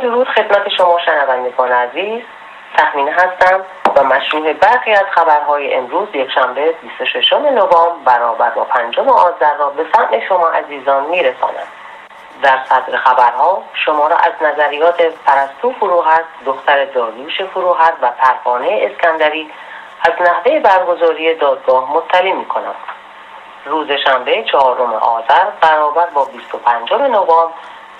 درود خدمت شما شنوندگان عزیز تخمینه هستم و مشروع برخی از خبرهای امروز یکشنبه 26 نوامبر برابر با پنجم آذر را به سمع شما عزیزان میرسانم. در صدر خبرها شما را از نظریات پرستو فروهر دختر داریوش فروهر و پروانه اسکندری از نحوه برگزاری دادگاه مطلع می کنم روز شنبه چهارم آذر برابر با 25 نوامبر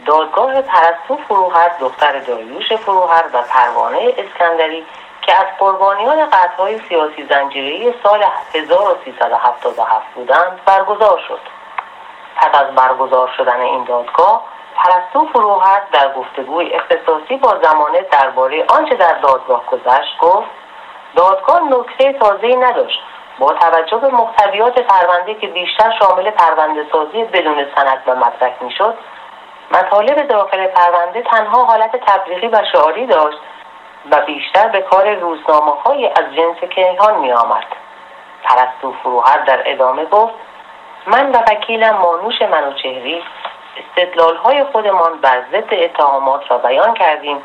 دادگاه پرستو فروهر دختر داریوش فروهر و پروانه اسکندری که از قربانیان قطعهای سیاسی زنجیری سال 1377 بودند برگزار شد. پس از برگزار شدن این دادگاه پرستو فروهر در گفتگوی اختصاصی با زمانه درباره آنچه در دادگاه گذشت گفت دادگاه نکته تازه‌ای نداشت. با توجه به محتویات پرونده که بیشتر شامل پرونده سازی بدون سند و مدرک می‌شد مطالب داخل پرونده تنها حالت تبلیغی و شعاری داشت و بیشتر به کار روزنامه های از جنس کیهان می آمد. پرستو فروهر در ادامه گفت من و وکیلم مانوش منوچهری استدلال های خودمان بر ضد اتهامات را بیان کردیم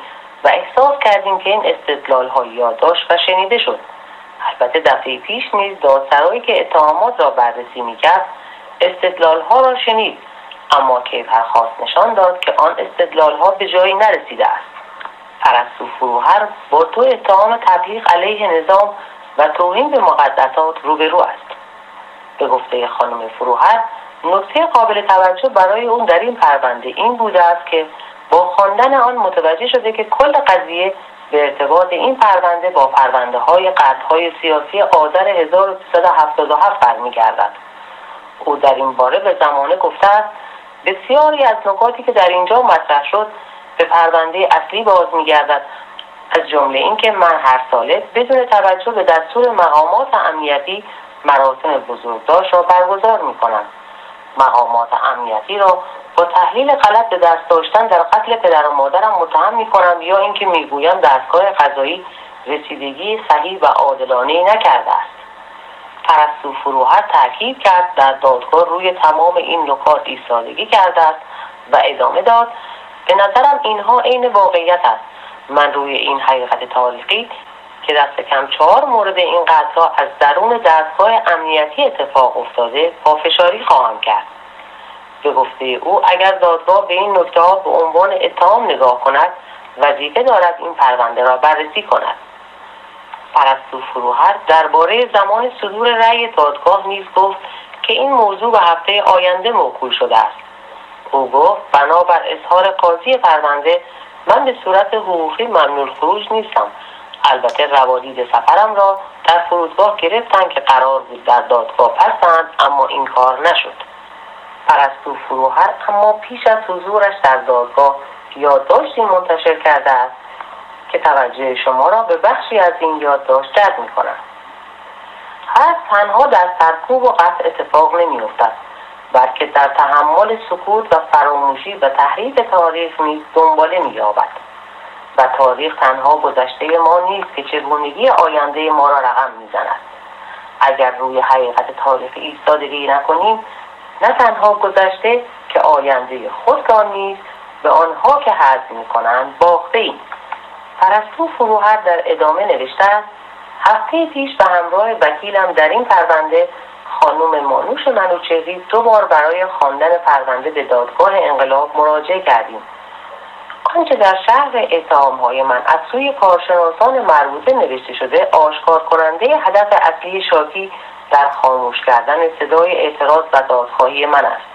و احساس کردیم که این استدلال ها یادداشت و شنیده شد البته دفعه پیش نیز دادسرایی که اتهامات را بررسی می‌کرد استدلال ها را شنید اما کیفرخواست نشان داد که آن استدلال ها به جایی نرسیده است. پرستو فروهر با تو اتهام تبلیغ علیه نظام و توهین به مقدسات روبرو است. به گفته خانم فروهر نکته قابل توجه برای اون در این پرونده این بوده است که با خواندن آن متوجه شده که کل قضیه به ارتباط این پرونده با پرونده های های سیاسی آذر 1377 برمیگردد. او در این باره به زمانه گفته است بسیاری از نکاتی که در اینجا مطرح شد به پرونده اصلی باز میگردد. از جمله اینکه من هر ساله بدون توجه به دستور مقامات امنیتی مراسم بزرگداشت را برگزار می‌کنم. مقامات امنیتی را با تحلیل غلط به دست داشتن در قتل پدر و مادرم متهم می‌کنم یا اینکه می‌گویم دستگاه قضایی رسیدگی صحیح و عادلانه نکرده است. پرستو فروهر تاکید کرد در دادگاه روی تمام این نکات ایستادگی کرده است و ادامه داد به نظرم اینها عین واقعیت است. من روی این حقیقت تاریخی که دست کم چهار مورد این قطعا از درون دستگاه امنیتی اتفاق افتاده پافشاری خواهم کرد. به گفته او اگر دادگاه به این نکته به عنوان اتهام نگاه کند وظیفه دارد این پرونده را بررسی کند. پرستو فروهر درباره زمان صدور رأی دادگاه نیز گفت که این موضوع به هفته آینده موکول شده است. او گفت بنابر اظهار قاضی پرونده من به صورت حقوقی ممنوع خروج نیستم. البته روادید سفرم را در فرودگاه گرفتند که قرار بود در دادگاه پسند اما این کار نشد. پرستو فروهر اما پیش از حضورش در دادگاه یادداشتی منتشر کرده است که توجه شما را به بخشی از این یادداشت جلب می کنم هر تنها در سرکوب و قطع اتفاق نمی افتد بلکه در تحمل سکوت و فراموشی و تحریف تاریخ نیز دنباله می یابد و تاریخ تنها گذشته ما نیست که چگونگی آینده ما را رقم می‌زند. اگر روی حقیقت تاریخ ایستادگی نکنیم نه تنها گذشته که آینده خود را نیز به آنها که حذف می‌کنند باخته ایم پرستو فروهر در ادامه نوشته است هفته پیش به همراه وکیلم در این پرونده خانم مانوش منوچهری دو بار برای خواندن پرونده به دادگاه انقلاب مراجعه کردیم. آنچه در شهر اتهام های من از سوی کارشناسان مربوطه نوشته شده آشکار کننده هدف اصلی شاکی در خاموش کردن صدای اعتراض و دادخواهی من است.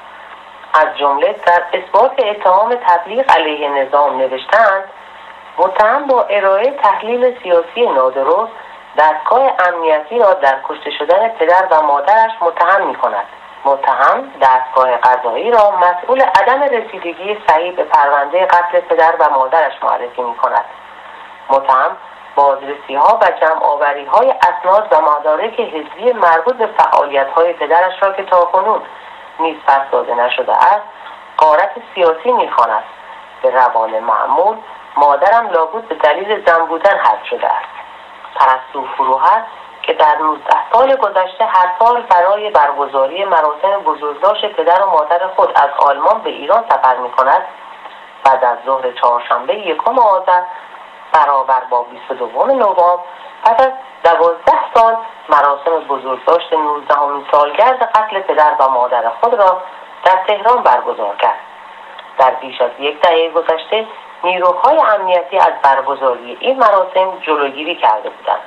از جمله در اثبات اتهام تبلیغ علیه نظام نوشتند متهم با ارائه تحلیل سیاسی نادرست دستگاه امنیتی را در کشته شدن پدر و مادرش متهم می کند متهم دستگاه قضایی را مسئول عدم رسیدگی صحیح به پرونده قتل پدر و مادرش معرفی می کند متهم بازرسی ها و جمع آوری های اسناد و مدارک حزبی مربوط به فعالیت های پدرش را که تاکنون نیز پس داده نشده است قارت سیاسی می‌خواند. به روال معمول مادرم لابود به دلیل زن بودن حد شده است. پرستو فروهر که در 19 سال گذشته هر سال برای برگزاری مراسم بزرگداشت پدر و مادر خود از آلمان به ایران سفر می کند بعد از ظهر چهارشنبه یکم آذر برابر با 22 نوامبر پس از دوازده سال مراسم بزرگداشت نوزدهمین سالگرد قتل پدر و مادر خود را در تهران برگزار کرد. در بیش از یک دهه گذشته نیروهای امنیتی از برگزاری این مراسم جلوگیری کرده بودند.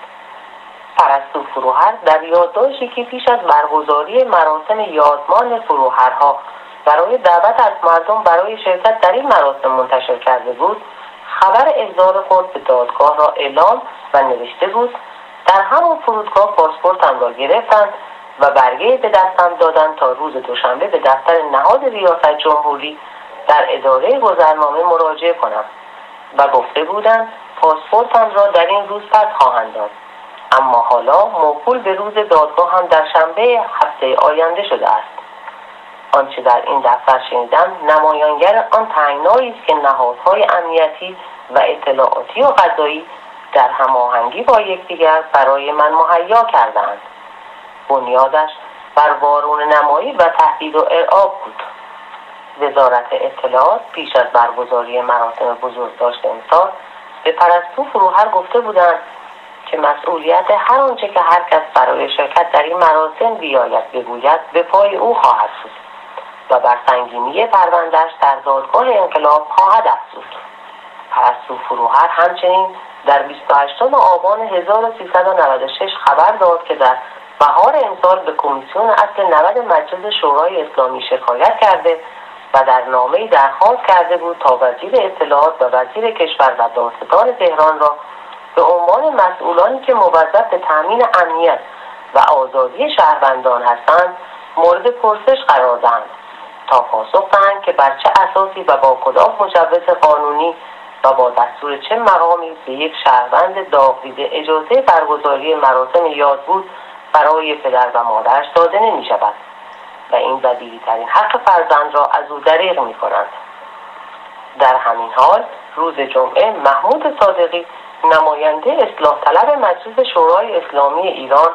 پرستو فروهر در یادداشتی که پیش از برگزاری مراسم یادمان فروهرها برای دعوت از مردم برای شرکت در این مراسم منتشر کرده بود خبر احضار خود به دادگاه را اعلام و نوشته بود در همون فرودگاه پاسپورتم را گرفتند و برگه به دستم دادند تا روز دوشنبه به دفتر نهاد ریاست جمهوری در اداره گذرنامه مراجعه کنم و گفته بودند پاسپورتم را در این روز پس خواهند داد. اما حالا موکول به روز دادگاه هم در شنبه هفته آینده شده است. آنچه در این دفتر شنیدم نمایانگر آن تنگنایی است که نهادهای امنیتی و اطلاعاتی و قضایی در هماهنگی با یکدیگر برای من مهیا کردند بنیادش بر وارون نمایی و تهدید و ارعاب بود. وزارت اطلاعات پیش از برگزاری مراسم بزرگداشت امسال به پرستو فروهر گفته بودند که مسئولیت هر آنچه که هر کس برای شرکت در این مراسم بیاید بگوید به پای او خواهد بود و بر سنگینی پروندهش در دادگاه انقلاب خواهد افزود. پرستو فروهر همچنین در 28 آبان 1396 خبر داد که در بهار امسال به کمیسیون اصل 90 مجلس شورای اسلامی شکایت کرده و در نامه درخواست کرده بود تا وزیر اطلاعات و وزیر کشور و دادستان تهران را به عنوان مسئولانی که موظف به تامین امنیت و آزادی شهروندان هستند مورد پرسش قرار دهند تا پاسخ دهند که بر چه اساسی و با کدام مجوز قانونی و با دستور چه مقامی به یک شهروند داغدیده اجازه برگزاری مراسم یاد بود برای پدر و مادرش داده نمی و این بدیهی ترین حق فرزند را از او دریغ می کنند در همین حال روز جمعه محمود صادقی نماینده اصلاح طلب مجلس شورای اسلامی ایران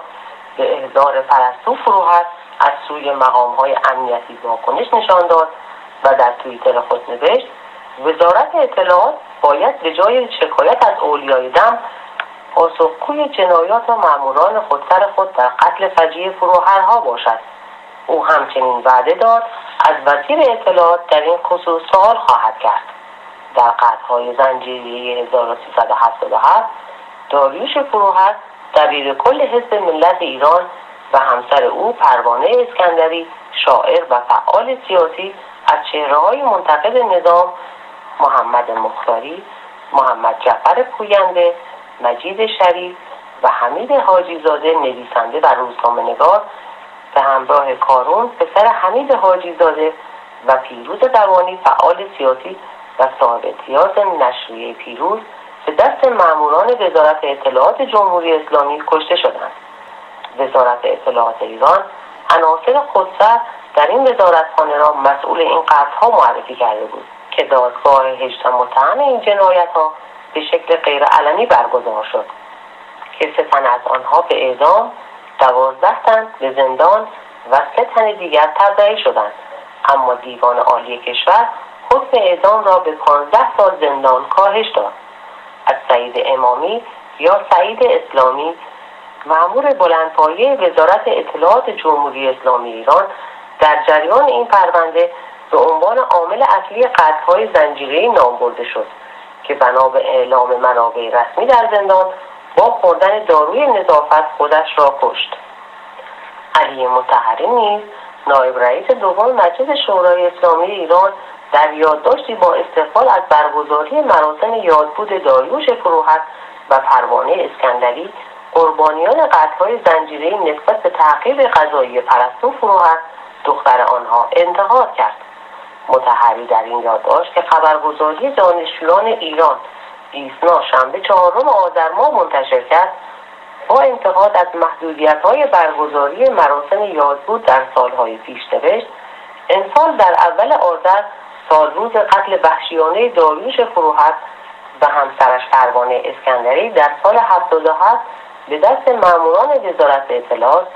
به احضار پرستو فروهر از سوی مقام های امنیتی واکنش نشان داد و در توییتر خود نوشت وزارت اطلاعات باید به جای شکایت از اولیای دم پاسخگوی جنایات و ماموران خودسر خود در قتل فجیع فروهرها باشد. او همچنین وعده داد از وزیر اطلاعات در این خصوص سوال خواهد کرد. در قطعهای زنجیری 1377 داریوش فروهر دبیر کل حزب ملت ایران و همسر او پروانه اسکندری شاعر و فعال سیاسی از چهره های منتقد نظام محمد مختاری محمد جعفر پوینده مجید شریف و حمید حاجی زاده نویسنده و روزنامه نگار به همراه کارون پسر حمید حاجی زاده و پیروز دوانی فعال سیاسی و صاحب نشریه پیروز به دست ماموران وزارت اطلاعات جمهوری اسلامی کشته شدند. وزارت اطلاعات ایران عناصر خودسر در این وزارتخانه را مسئول این قتلها معرفی کرده بود که دادگاه هجت متهم این جنایت ها به شکل غیرعلنی برگزار شد که سه از آنها به اعدام دوازده تن به زندان و سه تن دیگر تبعی شدند. اما دیوان عالی کشور حکم اعدام را به پانزده سال زندان کاهش داد. از سعید امامی یا سعید اسلامی معمور بلندپایه وزارت اطلاعات جمهوری اسلامی ایران در جریان این پرونده به عنوان عامل اصلی قتلهای زنجیرهای نام برده شد که بنا به اعلام منابع رسمی در زندان با خوردن داروی نظافت خودش را کشت. علی متحری نیز نایب رئیس دوم مجلس شورای اسلامی ایران در یادداشتی با استقبال از برگزاری مراسم یادبود داریوش فروحت و پروانه اسکندری قربانیان قتلهای زنجیره نسبت به تعقیب قضایی پرستو فروحت دختر آنها انتقاد کرد. متحری در این یادداشت که خبرگزاری دانشجویان ایران ایسنا شنبه چهارم آذر ماه منتشر کرد. با انتقاد از محدودیت های برگزاری مراسم یادبود در سالهای پیش نوشت امسال در اول آذر سال روز قتل وحشیانه داریوش فروحت و همسرش پروانه اسکندری در سال 77 به دست ماموران وزارت اطلاعات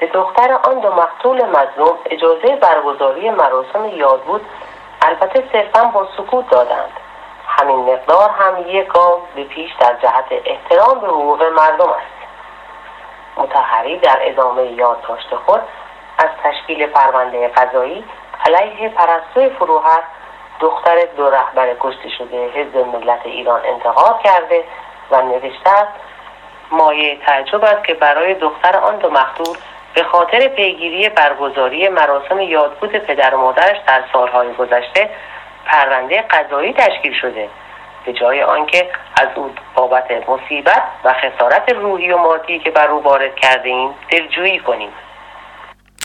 به دختر آن دو مقتول مظلوم اجازه برگزاری مراسم یادبود البته صرفا با سکوت دادند. همین مقدار هم یک گام به پیش در جهت احترام به حقوق مردم است. متحری در ادامه یادداشت خود از تشکیل پرونده قضایی علیه پرستوی فروهر دختر دو رهبر کشته شده حزب ملت ایران انتقاد کرده و نوشته است مایه تعجب است که برای دختر آن دو مقتول به خاطر پیگیری برگزاری مراسم یادبود پدر و مادرش در سالهای گذشته پرونده قضایی تشکیل شده. به جای آنکه از او بابت مصیبت و خسارت روحی و مادی که بر او وارد کرده ایم دلجویی کنیم.